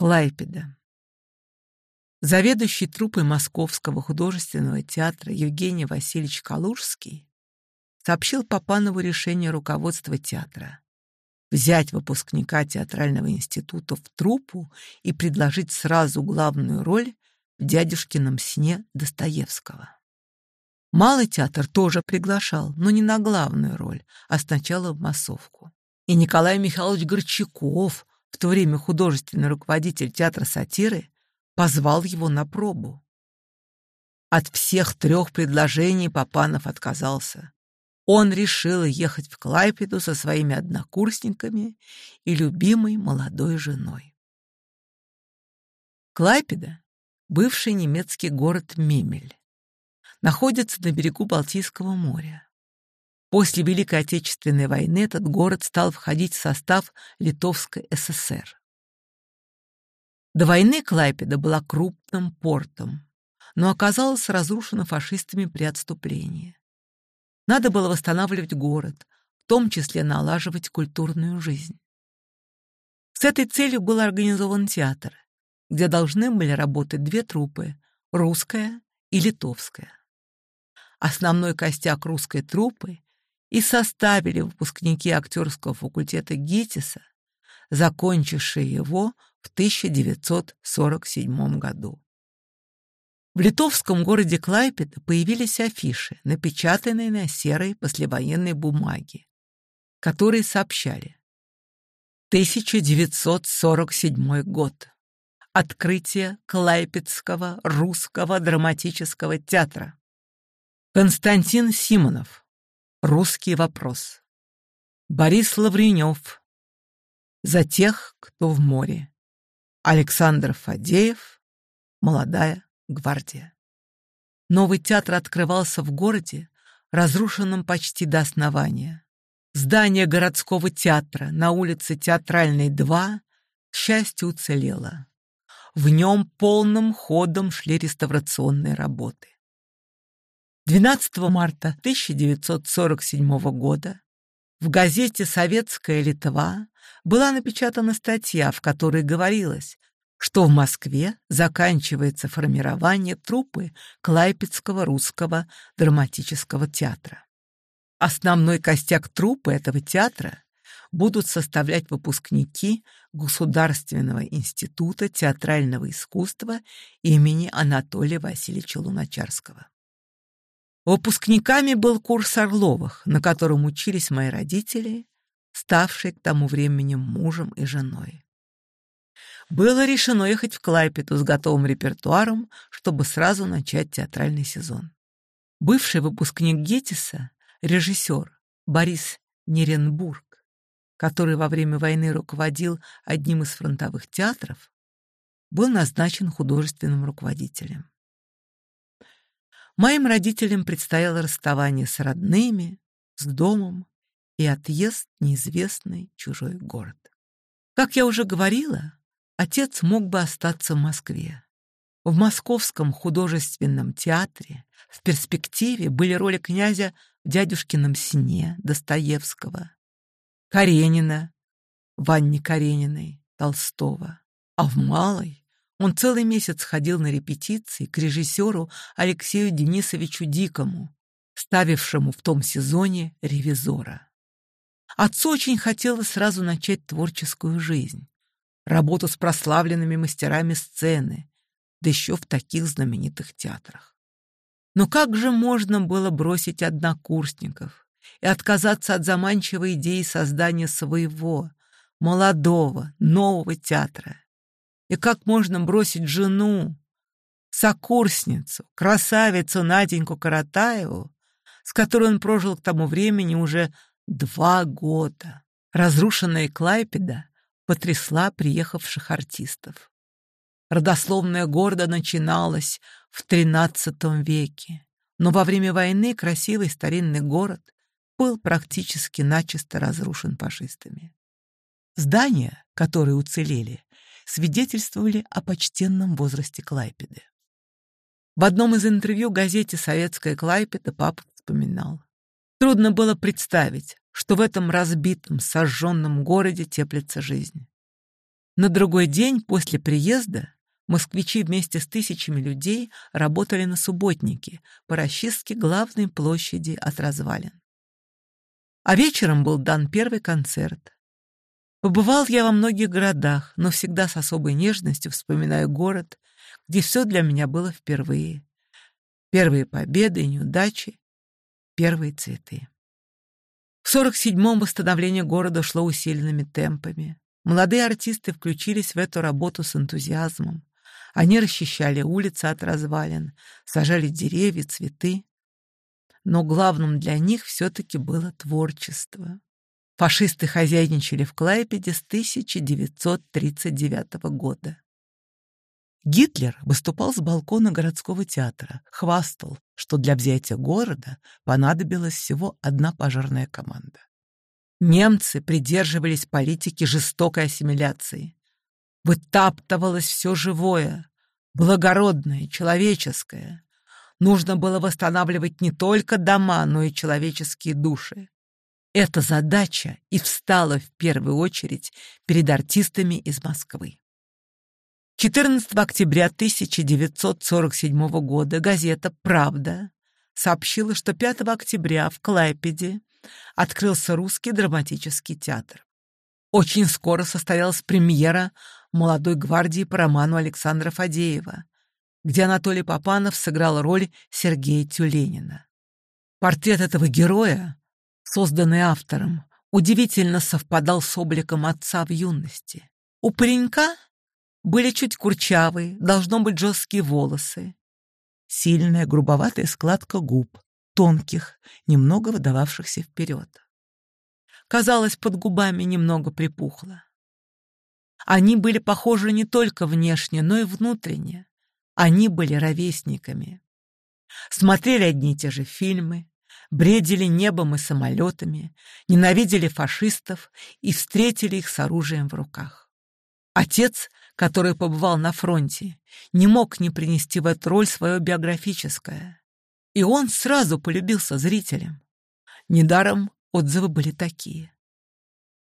Клайпеда. Заведующий труппой Московского художественного театра Евгений Васильевич Калужский сообщил Папанову решение руководства театра взять выпускника театрального института в труппу и предложить сразу главную роль в «Дядюшкином сне» Достоевского. Малый театр тоже приглашал, но не на главную роль, а сначала в массовку. И Николай Михайлович Горчаков в то время художественный руководитель театра сатиры, позвал его на пробу. От всех трех предложений Папанов отказался. Он решил ехать в Клайпеду со своими однокурсниками и любимой молодой женой. Клайпеда — бывший немецкий город Мемель. Находится на берегу Балтийского моря. После Великой Отечественной войны этот город стал входить в состав Литовской ССР. До войны Клайпеда была крупным портом, но оказалась разрушена фашистами при отступлении. Надо было восстанавливать город, в том числе налаживать культурную жизнь. С этой целью был организован театр, где должны были работать две труппы: — русская и литовская. Основной костяк русской труппы и составили выпускники актерского факультета ГИТИСа, закончившие его в 1947 году. В литовском городе Клайпеда появились афиши, напечатанные на серой послевоенной бумаге, которые сообщали 1947 год. Открытие Клайпедского русского драматического театра. Константин Симонов, Русский вопрос. Борис Лавренев. За тех, кто в море. Александр Фадеев. Молодая гвардия. Новый театр открывался в городе, разрушенном почти до основания. Здание городского театра на улице Театральной 2, к счастью, уцелело. В нем полным ходом шли реставрационные работы. 12 марта 1947 года в газете «Советская Литва» была напечатана статья, в которой говорилось, что в Москве заканчивается формирование труппы Клайпецкого русского драматического театра. Основной костяк труппы этого театра будут составлять выпускники Государственного института театрального искусства имени Анатолия Васильевича Луначарского. Выпускниками был курс Орловых, на котором учились мои родители, ставшие к тому времени мужем и женой. Было решено ехать в Клайпеду с готовым репертуаром, чтобы сразу начать театральный сезон. Бывший выпускник Геттиса, режиссер Борис Неренбург, который во время войны руководил одним из фронтовых театров, был назначен художественным руководителем. Моим родителям предстояло расставание с родными, с домом и отъезд в неизвестный чужой город. Как я уже говорила, отец мог бы остаться в Москве. В Московском художественном театре в перспективе были роли князя в «Дядюшкином сне» Достоевского, Каренина, Ванне Карениной, Толстого, а в Малой он целый месяц ходил на репетиции к режиссеру Алексею Денисовичу Дикому, ставившему в том сезоне «Ревизора». Отцу очень хотелось сразу начать творческую жизнь, работу с прославленными мастерами сцены, да еще в таких знаменитых театрах. Но как же можно было бросить однокурсников и отказаться от заманчивой идеи создания своего, молодого, нового театра? И как можно бросить жену, сокурсницу, красавицу Наденьку Каратаеву, с которой он прожил к тому времени уже два года? Разрушенная Клайпеда потрясла приехавших артистов. Родословная гордо начиналась в XIII веке, но во время войны красивый старинный город был практически начисто разрушен фашистами. Здания, которые уцелели, свидетельствовали о почтенном возрасте Клайпеды. В одном из интервью газете «Советская Клайпеда» папа вспоминал. Трудно было представить, что в этом разбитом, сожженном городе теплится жизнь. На другой день после приезда москвичи вместе с тысячами людей работали на субботнике по расчистке главной площади от развалин. А вечером был дан первый концерт. Побывал я во многих городах, но всегда с особой нежностью вспоминаю город, где все для меня было впервые. Первые победы, неудачи, первые цветы. В 47-м восстановление города шло усиленными темпами. Молодые артисты включились в эту работу с энтузиазмом. Они расчищали улицы от развалин, сажали деревья, цветы. Но главным для них все-таки было творчество. Фашисты хозяйничали в Клайпеде с 1939 года. Гитлер выступал с балкона городского театра, хвастал, что для взятия города понадобилась всего одна пожарная команда. Немцы придерживались политики жестокой ассимиляции. Вытаптывалось все живое, благородное, человеческое. Нужно было восстанавливать не только дома, но и человеческие души. Эта задача и встала в первую очередь перед артистами из Москвы. 14 октября 1947 года газета «Правда» сообщила, что 5 октября в Клайпеде открылся русский драматический театр. Очень скоро состоялась премьера «Молодой гвардии» по роману Александра Фадеева, где Анатолий Попанов сыграл роль Сергея Тюленина. Портрет этого героя созданный автором, удивительно совпадал с обликом отца в юности. У паренька были чуть курчавые, должно быть, жесткие волосы. Сильная грубоватая складка губ, тонких, немного выдававшихся вперед. Казалось, под губами немного припухло. Они были похожи не только внешне, но и внутренне. Они были ровесниками. Смотрели одни и те же фильмы, бредили небом и самолетами, ненавидели фашистов и встретили их с оружием в руках. Отец, который побывал на фронте, не мог не принести в эту роль свое биографическое. И он сразу полюбился зрителям. Недаром отзывы были такие.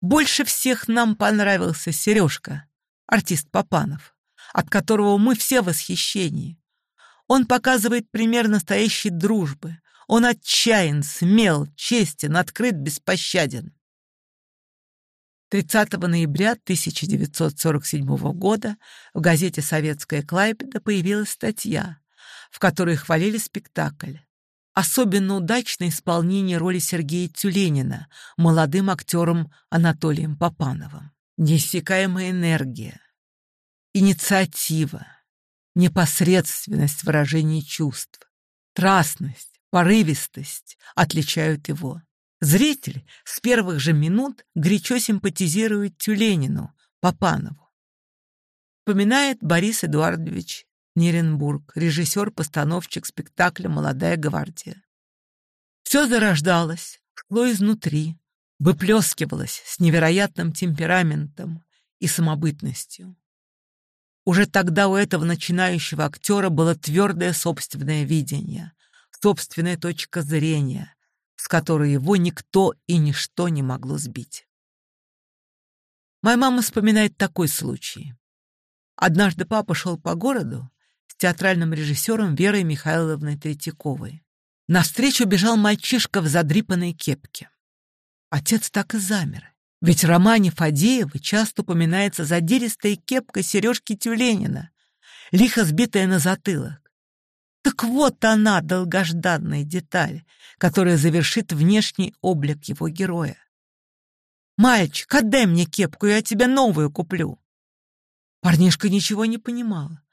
Больше всех нам понравился Сережка, артист Папанов, от которого мы все в восхищении. Он показывает пример настоящей дружбы, он отчаян, смел, честен, открыт, беспощаден. 30 ноября 1947 года в газете «Советская Клайпеда» появилась статья, в которой хвалили спектакль. Особенно удачно исполнение роли Сергея Тюленина молодым актером Анатолием Попановым. Неиссякаемая энергия, инициатива, непосредственность выражения чувств, страстность, порывистость отличают его. Зритель с первых же минут горячо симпатизирует Тюленину, Папанову. Вспоминает Борис Эдуардович Неренбург, режиссер-постановщик спектакля «Молодая гвардия». Все зарождалось, шло изнутри, выплескивалось с невероятным темпераментом и самобытностью. Уже тогда у этого начинающего актера было твердое собственное видение, собственная точка зрения, с которой его никто и ничто не могло сбить. Моя мама вспоминает такой случай. Однажды папа шел по городу с театральным режиссером Верой Михайловной Третьяковой. Навстречу бежал мальчишка в задрипанной кепке. Отец так и замер, ведь в романе Фадеева часто упоминается задиристая кепка Сережки Тюленина, лихо сбитая на затылок. Так вот она, долгожданная деталь, которая завершит внешний облик его героя. «Мальчик, отдай мне кепку, я тебе новую куплю!» Парнишка ничего не понимала.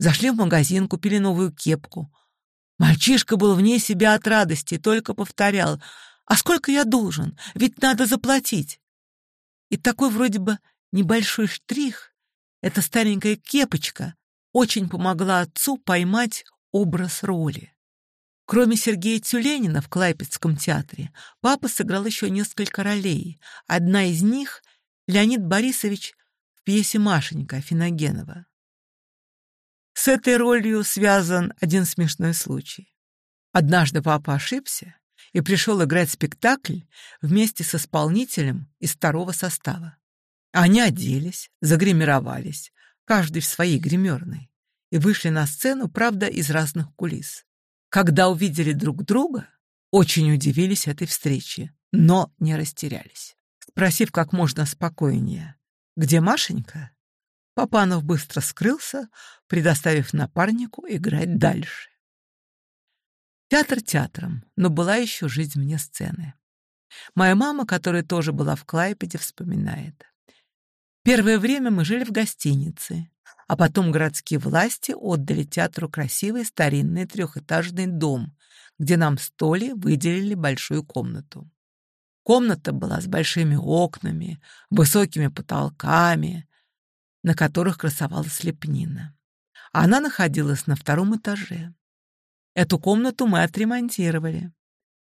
Зашли в магазин, купили новую кепку. Мальчишка был вне себя от радости и только повторял «А сколько я должен? Ведь надо заплатить!» И такой вроде бы небольшой штрих, эта старенькая кепочка, очень помогла отцу поймать образ роли. Кроме Сергея Тюленина в Клайпецком театре, папа сыграл еще несколько ролей. Одна из них — Леонид Борисович в пьесе «Машенька» Финогенова. С этой ролью связан один смешной случай. Однажды папа ошибся и пришел играть спектакль вместе с исполнителем из второго состава. Они оделись, загримировались, каждый в своей гримерной и вышли на сцену, правда, из разных кулис. Когда увидели друг друга, очень удивились этой встрече, но не растерялись. Спросив как можно спокойнее, где Машенька, Папанов быстро скрылся, предоставив напарнику играть дальше. Театр театром, но была еще жизнь вне сцены. Моя мама, которая тоже была в Клайпеде, вспоминает. Первое время мы жили в гостинице, а потом городские власти отдали театру красивый старинный трехэтажный дом, где нам с Толей выделили большую комнату. Комната была с большими окнами, высокими потолками, на которых красовалась лепнина. Она находилась на втором этаже. Эту комнату мы отремонтировали.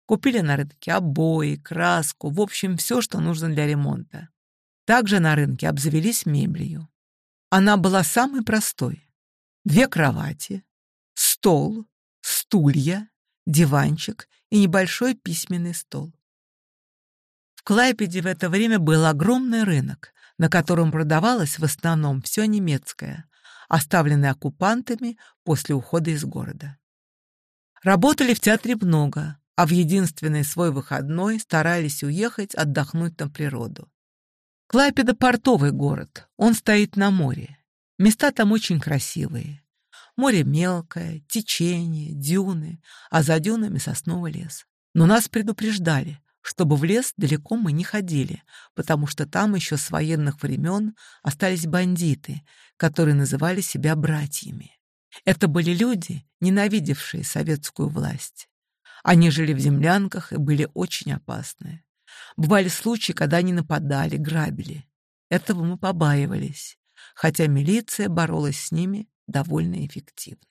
Купили на рынке обои, краску, в общем, все, что нужно для ремонта также на рынке обзавелись мебелью. Она была самой простой. Две кровати, стол, стулья, диванчик и небольшой письменный стол. В Клайпеде в это время был огромный рынок, на котором продавалось в основном все немецкое, оставленное оккупантами после ухода из города. Работали в театре много, а в единственный свой выходной старались уехать отдохнуть на природу. Клайпеда — портовый город, он стоит на море. Места там очень красивые. Море мелкое, течение, дюны, а за дюнами сосновый лес. Но нас предупреждали, чтобы в лес далеко мы не ходили, потому что там еще с военных времен остались бандиты, которые называли себя братьями. Это были люди, ненавидевшие советскую власть. Они жили в землянках и были очень опасные. Бывали случаи, когда они нападали, грабили. Этого мы побаивались, хотя милиция боролась с ними довольно эффективно.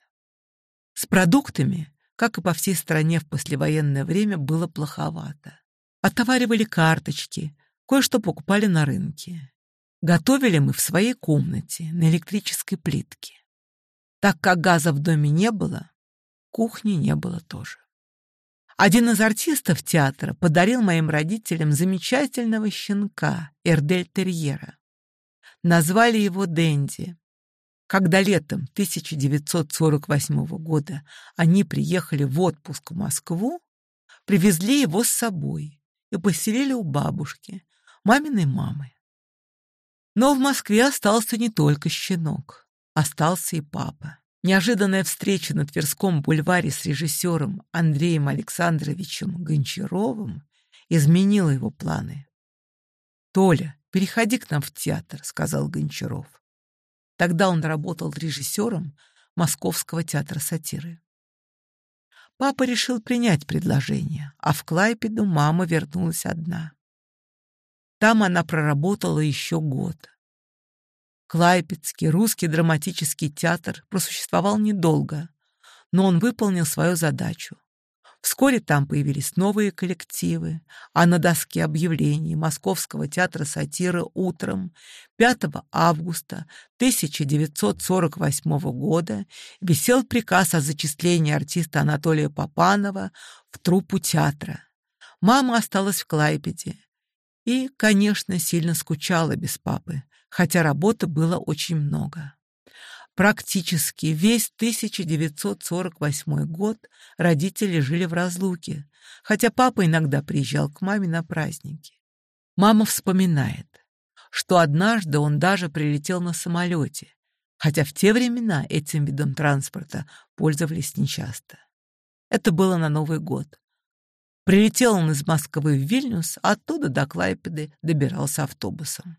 С продуктами, как и по всей стране в послевоенное время, было плоховато. Отоваривали карточки, кое-что покупали на рынке. Готовили мы в своей комнате на электрической плитке. Так как газа в доме не было, кухни не было тоже. Один из артистов театра подарил моим родителям замечательного щенка, Эрдель-терьера. Назвали его Дэнди. Когда летом 1948 года они приехали в отпуск в Москву, привезли его с собой и поселили у бабушки, маминой мамы. Но в Москве остался не только щенок, остался и папа. Неожиданная встреча на Тверском бульваре с режиссером Андреем Александровичем Гончаровым изменила его планы. «Толя, переходи к нам в театр», — сказал Гончаров. Тогда он работал режиссером Московского театра сатиры. Папа решил принять предложение, а в Клайпеду мама вернулась одна. Там она проработала еще год, Клайпецкий русский драматический театр просуществовал недолго, но он выполнил свою задачу. Вскоре там появились новые коллективы, а на доске объявлений Московского театра сатиры утром 5 августа 1948 года висел приказ о зачислении артиста Анатолия Попанова в труппу театра. Мама осталась в Клайпеде и, конечно, сильно скучала без папы, хотя работы было очень много. Практически весь 1948 год родители жили в разлуке, хотя папа иногда приезжал к маме на праздники. Мама вспоминает, что однажды он даже прилетел на самолете, хотя в те времена этим видом транспорта пользовались нечасто. Это было на Новый год. Прилетел он из Москвы в Вильнюс, оттуда до Клайпеды добирался автобусом.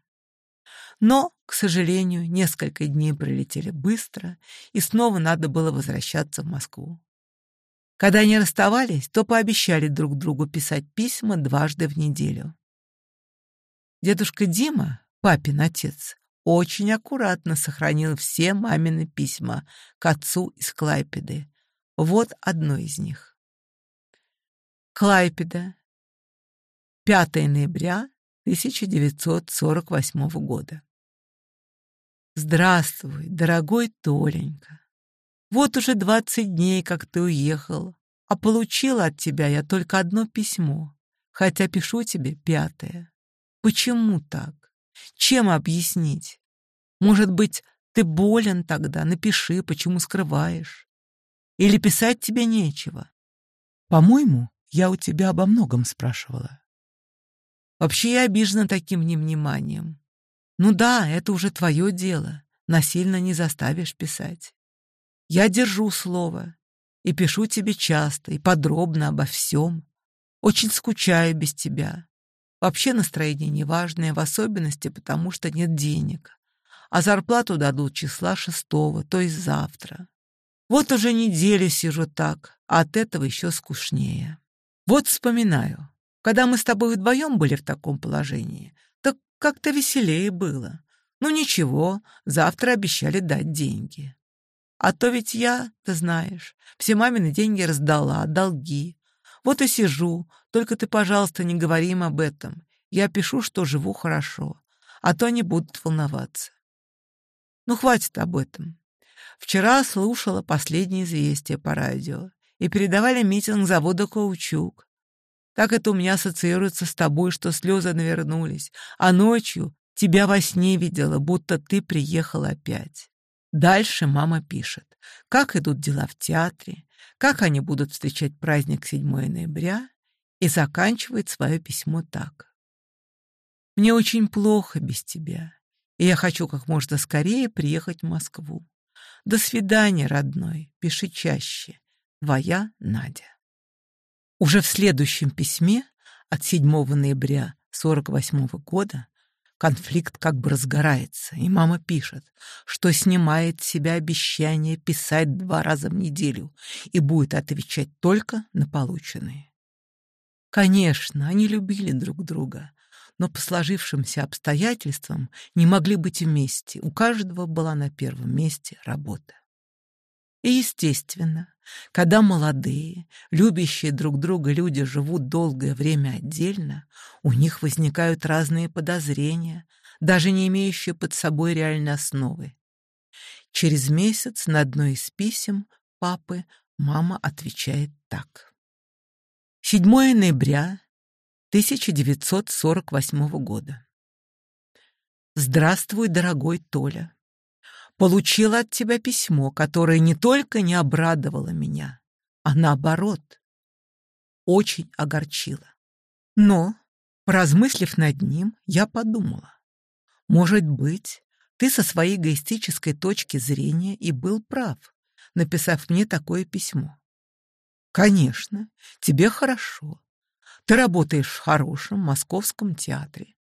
Но, к сожалению, несколько дней пролетели быстро, и снова надо было возвращаться в Москву. Когда они расставались, то пообещали друг другу писать письма дважды в неделю. Дедушка Дима, папин отец, очень аккуратно сохранил все мамины письма к отцу из Клайпеды. Вот одно из них. Клайпеда. 5 ноября 1948 года. Здравствуй, дорогой Толенька. Вот уже двадцать дней, как ты уехал, а получила от тебя я только одно письмо, хотя пишу тебе пятое. Почему так? Чем объяснить? Может быть, ты болен тогда, напиши, почему скрываешь. Или писать тебе нечего. По-моему, я у тебя обо многом спрашивала. Вообще я обижена таким невниманием. Ну да, это уже твое дело, насильно не заставишь писать. Я держу слово и пишу тебе часто и подробно обо всем. Очень скучаю без тебя. Вообще настроение неважное, в особенности потому, что нет денег. А зарплату дадут числа шестого, то есть завтра. Вот уже неделю сижу так, а от этого еще скучнее. Вот вспоминаю, когда мы с тобой вдвоем были в таком положении — как-то веселее было. Ну ничего, завтра обещали дать деньги. А то ведь я, ты знаешь, все мамины деньги раздала, долги. Вот и сижу, только ты, пожалуйста, не говори им об этом. Я пишу, что живу хорошо, а то они будут волноваться. Ну, хватит об этом. Вчера слушала последнее известие по радио, и передавали митинг завода «Каучук», так это у меня ассоциируется с тобой, что слезы навернулись, а ночью тебя во сне видела, будто ты приехал опять. Дальше мама пишет, как идут дела в театре, как они будут встречать праздник 7 ноября, и заканчивает свое письмо так. «Мне очень плохо без тебя, и я хочу как можно скорее приехать в Москву. До свидания, родной, пиши чаще. Твоя Надя». Уже в следующем письме от 7 ноября 1948 года конфликт как бы разгорается, и мама пишет, что снимает с себя обещание писать два раза в неделю и будет отвечать только на полученные. Конечно, они любили друг друга, но по сложившимся обстоятельствам не могли быть вместе, у каждого была на первом месте работа. И, естественно, когда молодые, любящие друг друга люди живут долгое время отдельно, у них возникают разные подозрения, даже не имеющие под собой реальной основы. Через месяц на одно из писем папы мама отвечает так. 7 ноября 1948 года. «Здравствуй, дорогой Толя получила от тебя письмо, которое не только не обрадовало меня, а наоборот, очень огорчило. Но, поразмыслив над ним, я подумала, может быть, ты со своей эгоистической точки зрения и был прав, написав мне такое письмо. Конечно, тебе хорошо. Ты работаешь в хорошем московском театре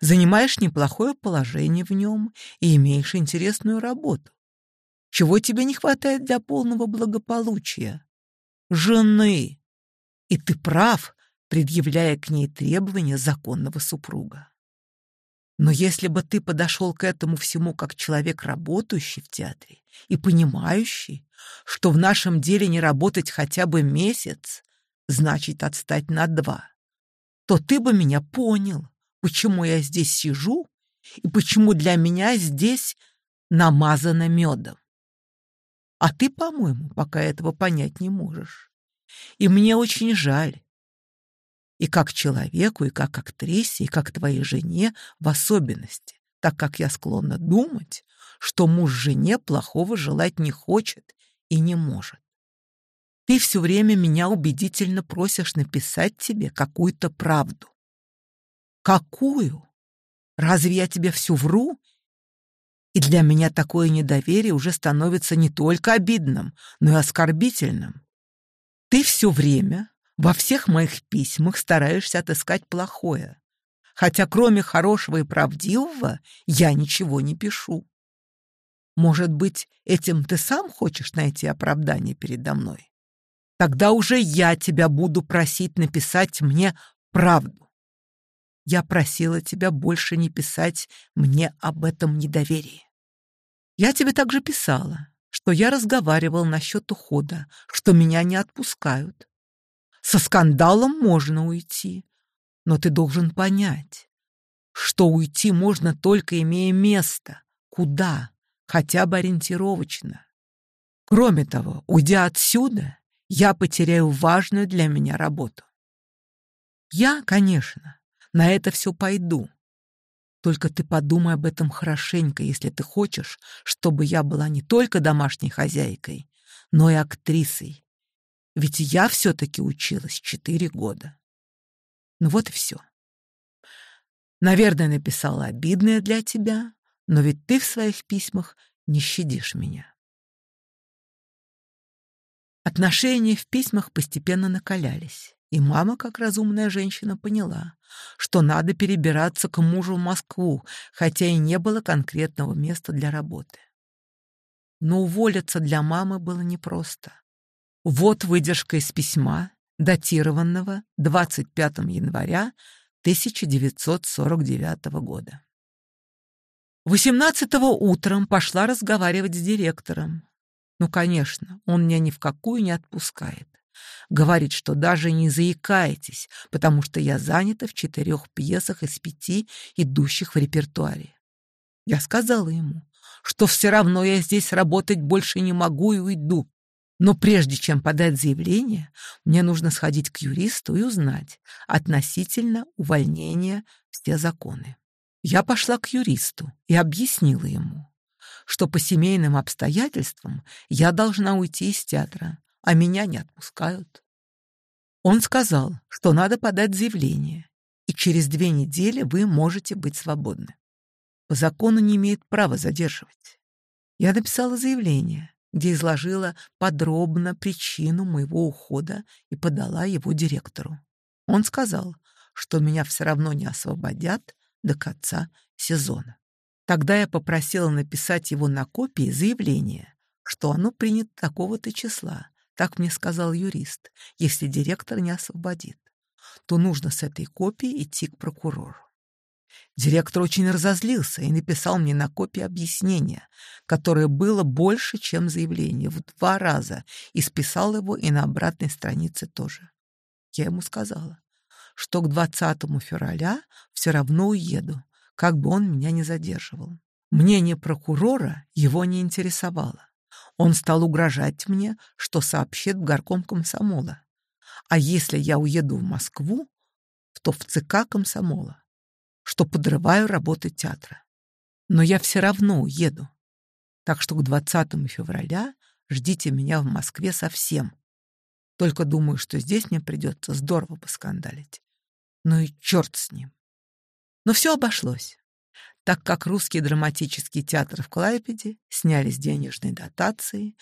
занимаешь неплохое положение в нем и имеешь интересную работу. Чего тебе не хватает для полного благополучия? Жены. И ты прав, предъявляя к ней требования законного супруга. Но если бы ты подошел к этому всему как человек, работающий в театре и понимающий, что в нашем деле не работать хотя бы месяц, значит отстать на два, то ты бы меня понял почему я здесь сижу и почему для меня здесь намазано медом. А ты, по-моему, пока этого понять не можешь. И мне очень жаль. И как человеку, и как актрисе, и как твоей жене в особенности, так как я склонна думать, что муж жене плохого желать не хочет и не может. Ты все время меня убедительно просишь написать тебе какую-то правду. Какую? Разве я тебе всю вру? И для меня такое недоверие уже становится не только обидным, но и оскорбительным. Ты все время во всех моих письмах стараешься отыскать плохое, хотя кроме хорошего и правдивого я ничего не пишу. Может быть, этим ты сам хочешь найти оправдание передо мной? Тогда уже я тебя буду просить написать мне правду. Я просила тебя больше не писать мне об этом недоверии. Я тебе также писала, что я разговаривал насчет ухода, что меня не отпускают. Со скандалом можно уйти, но ты должен понять, что уйти можно только имея место, куда, хотя бы ориентировочно. Кроме того, уйдя отсюда, я потеряю важную для меня работу. Я, конечно, на это все пойду. Только ты подумай об этом хорошенько, если ты хочешь, чтобы я была не только домашней хозяйкой, но и актрисой. Ведь я все-таки училась четыре года. Ну вот и все. Наверное, написала обидное для тебя, но ведь ты в своих письмах не щадишь меня. Отношения в письмах постепенно накалялись. И мама, как разумная женщина, поняла, что надо перебираться к мужу в Москву, хотя и не было конкретного места для работы. Но уволиться для мамы было непросто. Вот выдержка из письма, датированного 25 января 1949 года. 18 утром пошла разговаривать с директором. Ну, конечно, он меня ни в какую не отпускает. Говорит, что даже не заикаетесь, потому что я занята в четырех пьесах из пяти, идущих в репертуаре. Я сказала ему, что все равно я здесь работать больше не могу и уйду. Но прежде чем подать заявление, мне нужно сходить к юристу и узнать относительно увольнения все законы. Я пошла к юристу и объяснила ему, что по семейным обстоятельствам я должна уйти из театра, а меня не отпускают. Он сказал, что надо подать заявление, и через две недели вы можете быть свободны. По закону не имеет права задерживать. Я написала заявление, где изложила подробно причину моего ухода и подала его директору. Он сказал, что меня все равно не освободят до конца сезона. Тогда я попросила написать его на копии заявление, что оно принято такого-то числа, так мне сказал юрист, если директор не освободит, то нужно с этой копией идти к прокурору. Директор очень разозлился и написал мне на копии объяснение, которое было больше, чем заявление, в два раза, и списал его и на обратной странице тоже. Я ему сказала, что к 20 февраля все равно уеду, как бы он меня не задерживал. Мнение прокурора его не интересовало. Он стал угрожать мне, что сообщит в горком комсомола. А если я уеду в Москву, то в ЦК комсомола, что подрываю работы театра. Но я все равно уеду. Так что к 20 февраля ждите меня в Москве совсем. Только думаю, что здесь мне придется здорово поскандалить. Ну и черт с ним. Но все обошлось так как русский драматический театр в Клайпеде сняли с денежной дотации.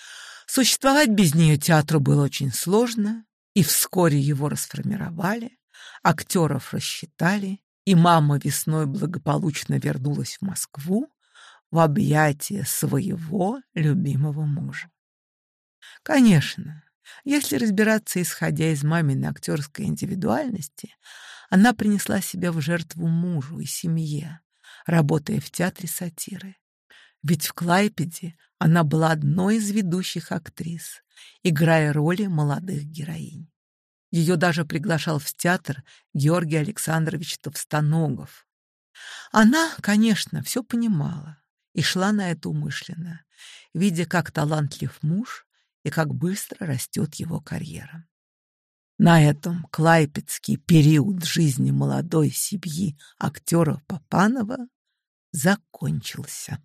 Существовать без нее театру было очень сложно, и вскоре его расформировали, актеров рассчитали, и мама весной благополучно вернулась в Москву в объятия своего любимого мужа. Конечно, если разбираться, исходя из маминой актерской индивидуальности, она принесла себя в жертву мужу и семье, работая в театре сатиры. Ведь в Клайпеде она была одной из ведущих актрис, играя роли молодых героинь. Ее даже приглашал в театр Георгий Александрович Товстоногов. Она, конечно, все понимала и шла на это умышленно, видя, как талантлив муж и как быстро растет его карьера. На этом клайпецкий период жизни молодой семьи актера Папанова закончился.